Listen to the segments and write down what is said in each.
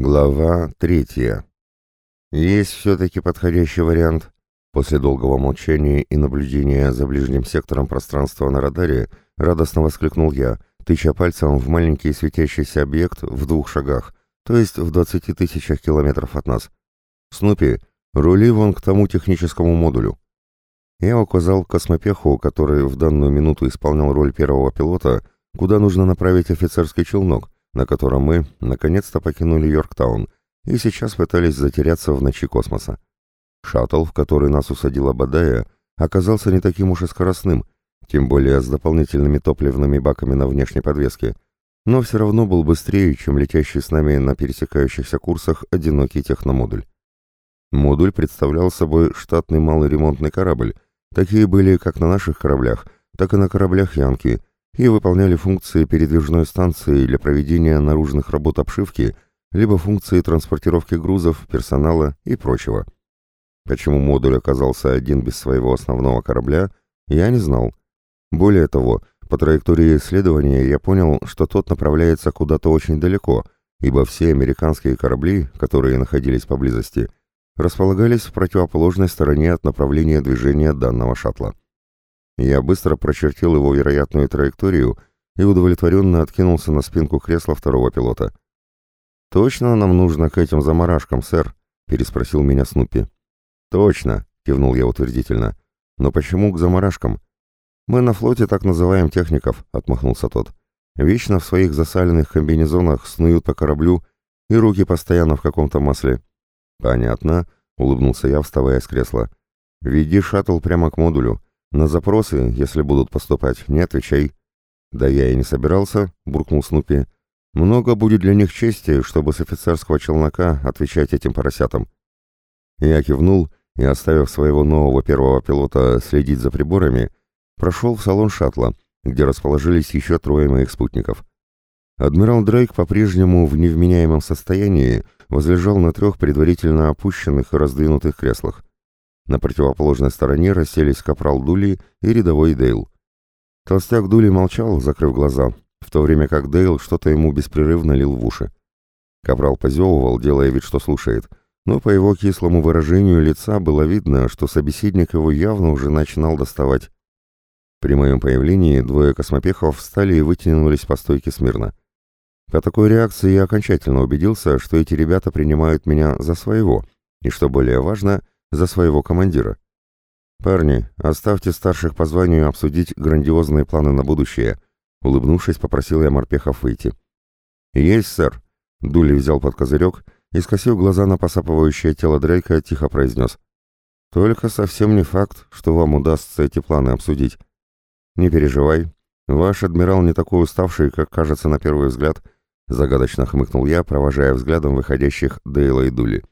Глава третья. Есть все-таки подходящий вариант. После долгого молчания и наблюдения за ближним сектором пространства на радаре радостно воскликнул я, тыча пальцем в маленький светящийся объект в двух шагах, то есть в двадцати тысячах километров от нас. «Снупи, рули вон к тому техническому модулю». Я указал космопеху, который в данную минуту исполнял роль первого пилота, куда нужно направить офицерский челнок, на котором мы наконец-то покинули Йорктаун и сейчас пытались затеряться в ночи космоса. Шаттл, в который нас усадила Бадая, оказался не таким уж и скоростным, тем более с дополнительными топливными баками на внешней подвеске, но все равно был быстрее, чем летящий с нами на пересекающихся курсах одинокий техномодуль. Модуль представлял собой штатный малый ремонтный корабль, такие были как на наших кораблях, так и на кораблях Янки, и выполняли функции передвижной станции для проведения наружных работ обшивки, либо функции транспортировки грузов, персонала и прочего. Почему модуль оказался один без своего основного корабля, я не знал. Более того, по траектории исследования я понял, что тот направляется куда-то очень далеко, ибо все американские корабли, которые находились поблизости, располагались в противоположной стороне от направления движения данного шаттла. Я быстро прочертил его вероятную траекторию и удовлетворенно откинулся на спинку кресла второго пилота. «Точно нам нужно к этим заморашкам, сэр?» — переспросил меня Снупи. «Точно», — кивнул я утвердительно. «Но почему к заморашкам?» «Мы на флоте так называем техников», — отмахнулся тот. «Вечно в своих засаленных комбинезонах снуют по кораблю, и руки постоянно в каком-то масле». «Понятно», — улыбнулся я, вставая с кресла. «Веди шаттл прямо к модулю. На запросы, если будут поступать, не отвечай. Да я и не собирался, буркнул Снупи. Много будет для них чести, чтобы с офицерского челнока отвечать этим поросятам. Я кивнул и, оставив своего нового первого пилота следить за приборами, прошел в салон шаттла, где расположились еще трое моих спутников. Адмирал Дрейк по-прежнему в невменяемом состоянии возлежал на трех предварительно опущенных и раздвинутых креслах. На противоположной стороне расселись капрал Дули и рядовой Дейл. Толстяк Дули молчал, закрыв глаза, в то время как Дейл что-то ему беспрерывно лил в уши. Капрал позевывал, делая вид, что слушает, но по его кислому выражению лица было видно, что собеседник его явно уже начинал доставать. При моем появлении двое космопехов встали и вытянулись по стойке смирно. По такой реакции я окончательно убедился, что эти ребята принимают меня за своего, и, что более важно, за своего командира. «Парни, оставьте старших по званию обсудить грандиозные планы на будущее», улыбнувшись, попросил я морпехов выйти. «Есть, сэр», — Дули взял под козырек и, скосив глаза на посапывающее тело Дрейка, тихо произнес. «Только совсем не факт, что вам удастся эти планы обсудить. Не переживай, ваш адмирал не такой уставший, как кажется на первый взгляд», — загадочно хмыкнул я, провожая взглядом выходящих Дейла и Дули.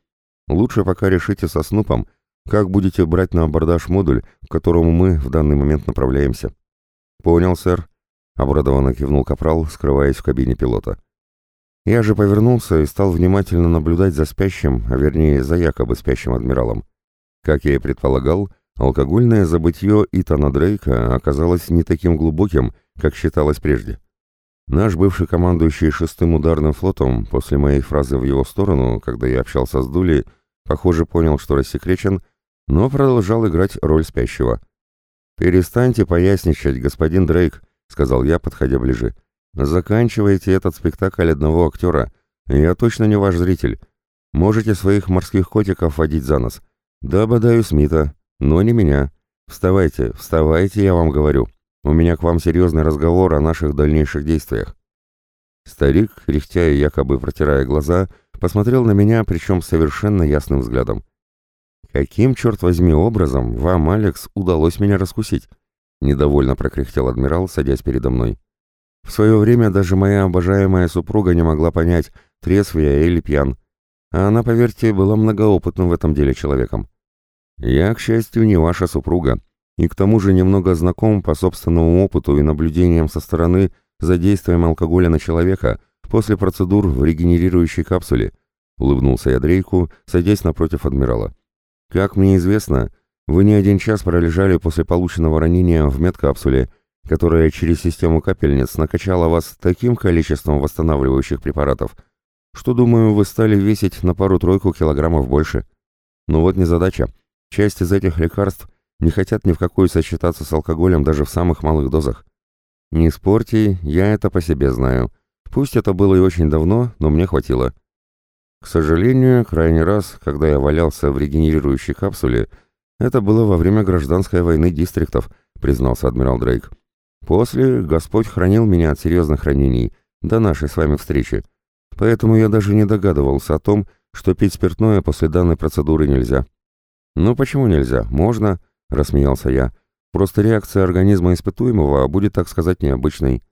Лучше пока решите со Снупом, как будете брать на абордаж модуль, к которому мы в данный момент направляемся. Понял, сэр, обрадованно кивнул Капрал, скрываясь в кабине пилота. Я же повернулся и стал внимательно наблюдать за спящим, а вернее за якобы спящим адмиралом. Как я и предполагал, алкогольное забытье Итана Дрейка оказалось не таким глубоким, как считалось прежде. Наш бывший командующий шестым ударным флотом после моей фразы в его сторону, когда я общался с Дули, похоже, понял, что рассекречен, но продолжал играть роль спящего. «Перестаньте поясничать, господин Дрейк», — сказал я, подходя ближе. «Заканчивайте этот спектакль одного актера. Я точно не ваш зритель. Можете своих морских котиков водить за нос. Да, бодаю Смита, но не меня. Вставайте, вставайте, я вам говорю. У меня к вам серьезный разговор о наших дальнейших действиях». Старик, кряхтя и якобы протирая глаза, посмотрел на меня, причем совершенно ясным взглядом. «Каким, черт возьми, образом вам, Алекс, удалось меня раскусить?» Недовольно прокряхтел адмирал, садясь передо мной. В свое время даже моя обожаемая супруга не могла понять, трезв я или пьян. А она, поверьте, была многоопытным в этом деле человеком. Я, к счастью, не ваша супруга, и к тому же немного знаком по собственному опыту и наблюдениям со стороны за действием алкоголя на человека после процедур в регенерирующей капсуле, улыбнулся я Дрейку, садясь напротив адмирала. Как мне известно, вы не один час пролежали после полученного ранения в медкапсуле, которая через систему капельниц накачала вас таким количеством восстанавливающих препаратов, что, думаю, вы стали весить на пару-тройку килограммов больше. Но вот незадача. Часть из этих лекарств не хотят ни в какую сочетаться с алкоголем даже в самых малых дозах. Не спорьте, я это по себе знаю. Пусть это было и очень давно, но мне хватило. К сожалению, крайний раз, когда я валялся в регенерирующей капсуле, это было во время гражданской войны дистриктов, признался адмирал Дрейк. После Господь хранил меня от серьезных ранений, до нашей с вами встречи. Поэтому я даже не догадывался о том, что пить спиртное после данной процедуры нельзя. «Ну почему нельзя? Можно», — рассмеялся я. «Просто реакция организма испытуемого будет, так сказать, необычной.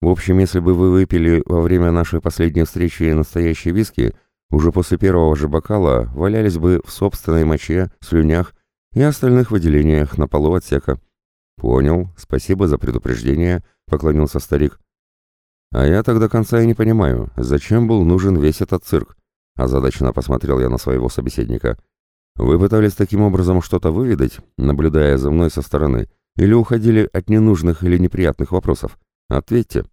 В общем, если бы вы выпили во время нашей последней встречи настоящие виски, уже после первого же бокала валялись бы в собственной моче, слюнях и остальных выделениях на полу отсека». «Понял. Спасибо за предупреждение», — поклонился старик. «А я тогда конца и не понимаю, зачем был нужен весь этот цирк?» Озадаченно посмотрел я на своего собеседника. «Вы пытались таким образом что-то выведать, наблюдая за мной со стороны, или уходили от ненужных или неприятных вопросов? Ответьте».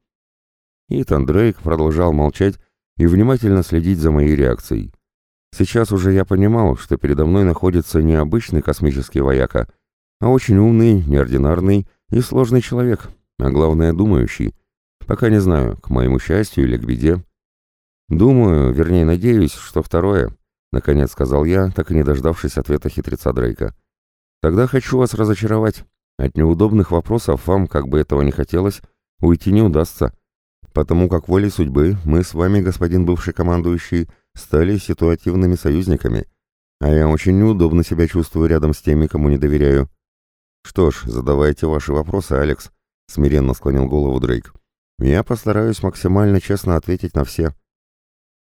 Итан Дрейк продолжал молчать и внимательно следить за моей реакцией. Сейчас уже я понимал, что передо мной находится не обычный космический вояка, а очень умный, неординарный и сложный человек, а главное думающий — Пока не знаю, к моему счастью или к беде. Думаю, вернее надеюсь, что второе, наконец сказал я, так и не дождавшись ответа хитреца Дрейка. Тогда хочу вас разочаровать. От неудобных вопросов вам, как бы этого не хотелось, уйти не удастся. Потому как волей судьбы мы с вами, господин бывший командующий, стали ситуативными союзниками. А я очень неудобно себя чувствую рядом с теми, кому не доверяю. Что ж, задавайте ваши вопросы, Алекс, смиренно склонил голову Дрейк. Я постараюсь максимально честно ответить на все.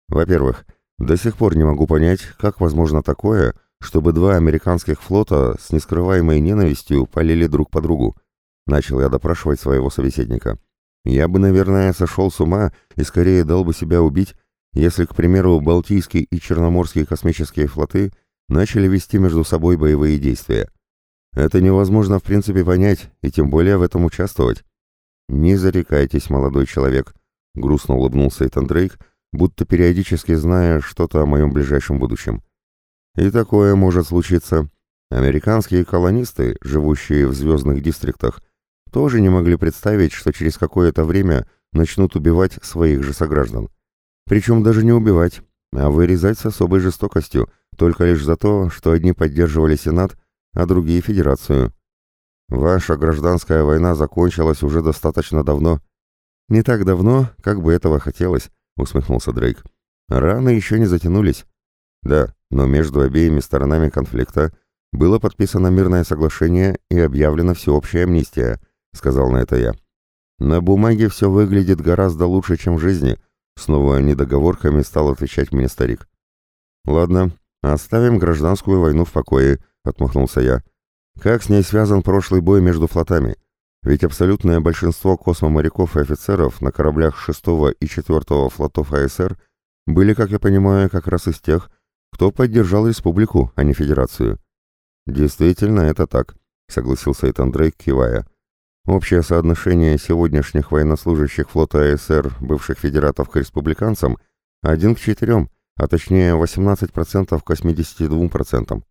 Во-первых, до сих пор не могу понять, как возможно такое, чтобы два американских флота с нескрываемой ненавистью полили друг по другу. Начал я допрашивать своего собеседника. Я бы, наверное, сошел с ума и скорее дал бы себя убить, если, к примеру, Балтийский и Черноморские космические флоты начали вести между собой боевые действия. Это невозможно в принципе понять, и тем более в этом участвовать. «Не зарекайтесь, молодой человек», — грустно улыбнулся Итан Дрейк, будто периодически зная что-то о моем ближайшем будущем. «И такое может случиться. Американские колонисты, живущие в звездных дистриктах, тоже не могли представить, что через какое-то время начнут убивать своих же сограждан. Причем даже не убивать, а вырезать с особой жестокостью, только лишь за то, что одни поддерживали Сенат, а другие — Федерацию. Ваша гражданская война закончилась уже достаточно давно. Не так давно, как бы этого хотелось, усмехнулся Дрейк. Раны еще не затянулись. Да, но между обеими сторонами конфликта было подписано мирное соглашение и объявлена всеобщая амнистия, сказал на это я. На бумаге все выглядит гораздо лучше, чем в жизни, снова недоговорками стал отвечать мне старик. Ладно, оставим гражданскую войну в покое, отмахнулся я. Как с ней связан прошлый бой между флотами? Ведь абсолютное большинство космоморяков и офицеров на кораблях 6 и 4 флотов АСР были, как я понимаю, как раз из тех, кто поддержал республику, а не федерацию. Действительно, это так, согласился Итан Дрейк, кивая. Общее соотношение сегодняшних военнослужащих флота АСР, бывших федератов к республиканцам, один к четырем, а точнее 18% к 82%.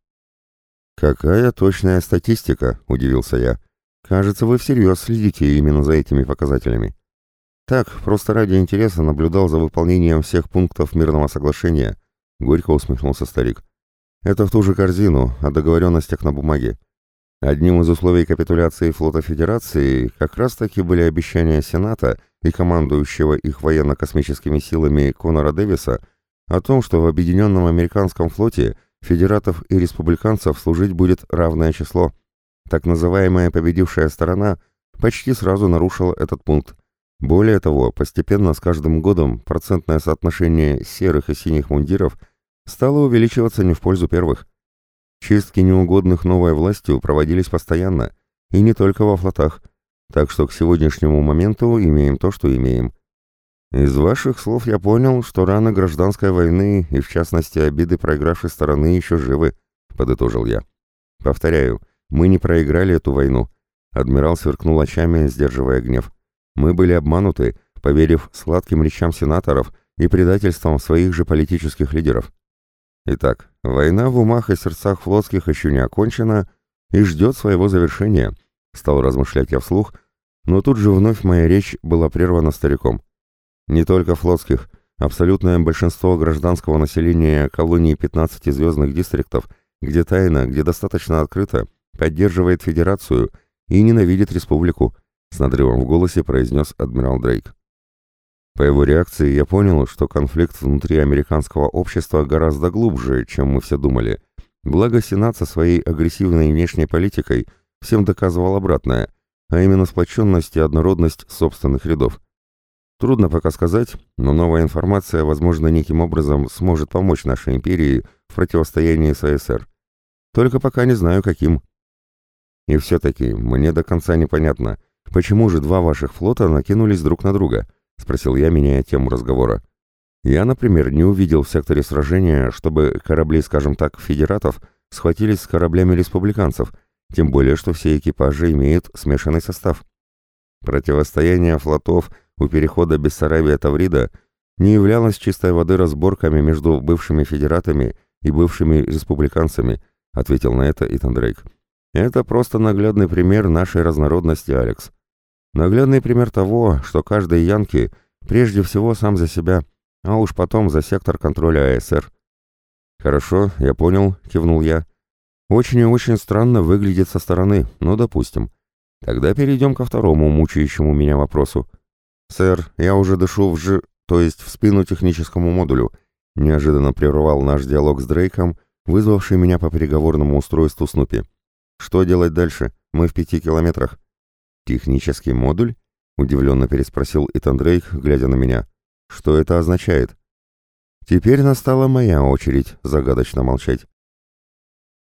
«Какая точная статистика?» – удивился я. «Кажется, вы всерьез следите именно за этими показателями». «Так, просто ради интереса наблюдал за выполнением всех пунктов мирного соглашения», — горько усмехнулся старик. «Это в ту же корзину, о договоренностях на бумаге. Одним из условий капитуляции флота Федерации как раз-таки были обещания Сената и командующего их военно-космическими силами Конора Дэвиса о том, что в Объединенном Американском флоте федератов и республиканцев служить будет равное число. Так называемая победившая сторона почти сразу нарушила этот пункт. Более того, постепенно с каждым годом процентное соотношение серых и синих мундиров стало увеличиваться не в пользу первых. Чистки неугодных новой властью проводились постоянно, и не только во флотах, так что к сегодняшнему моменту имеем то, что имеем. Из ваших слов я понял, что раны гражданской войны и, в частности, обиды проигравшей стороны еще живы, подытожил я. Повторяю, мы не проиграли эту войну. Адмирал сверкнул очами, сдерживая гнев. Мы были обмануты, поверив сладким речам сенаторов и предательством своих же политических лидеров. Итак, война в умах и сердцах флотских еще не окончена и ждет своего завершения, стал размышлять я вслух, но тут же вновь моя речь была прервана стариком. Не только флотских, абсолютное большинство гражданского населения колонии 15 звездных дистриктов, где тайно, где достаточно открыто, поддерживает Федерацию и ненавидит Республику, с надрывом в голосе произнес адмирал Дрейк. По его реакции я понял, что конфликт внутри американского общества гораздо глубже, чем мы все думали. Благо Сенат со своей агрессивной внешней политикой всем доказывал обратное, а именно сплоченность и однородность собственных рядов. Трудно пока сказать, но новая информация, возможно, неким образом сможет помочь нашей империи в противостоянии с СССР. Только пока не знаю, каким. И все-таки мне до конца непонятно, почему же два ваших флота накинулись друг на друга –— спросил я, меняя тему разговора. «Я, например, не увидел в секторе сражения, чтобы корабли, скажем так, федератов схватились с кораблями республиканцев, тем более, что все экипажи имеют смешанный состав. Противостояние флотов у перехода Бессарабия-Таврида не являлось чистой воды разборками между бывшими федератами и бывшими республиканцами», — ответил на это Итан Дрейк. «Это просто наглядный пример нашей разнородности, Алекс. Наглядный пример того, что каждый янки прежде всего сам за себя, а уж потом за сектор контроля АСР. «Хорошо, я понял», — кивнул я. «Очень и очень странно выглядит со стороны, но допустим. Тогда перейдем ко второму мучающему меня вопросу. Сэр, я уже дышу в ж... то есть в спину техническому модулю», — неожиданно прервал наш диалог с Дрейком, вызвавший меня по переговорному устройству Снупи. «Что делать дальше? Мы в пяти километрах». «Технический модуль?» — удивленно переспросил Итан Дрейк, глядя на меня. «Что это означает?» Теперь настала моя очередь загадочно молчать.